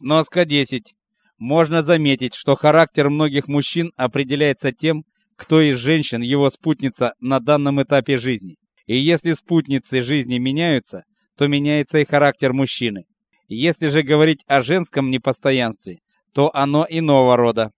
Сноска 10. Можно заметить, что характер многих мужчин определяется тем, кто из женщин его спутница на данном этапе жизни. И если спутницы жизни меняются, то меняется и характер мужчины. Если же говорить о женском непостоянстве, то оно иного рода.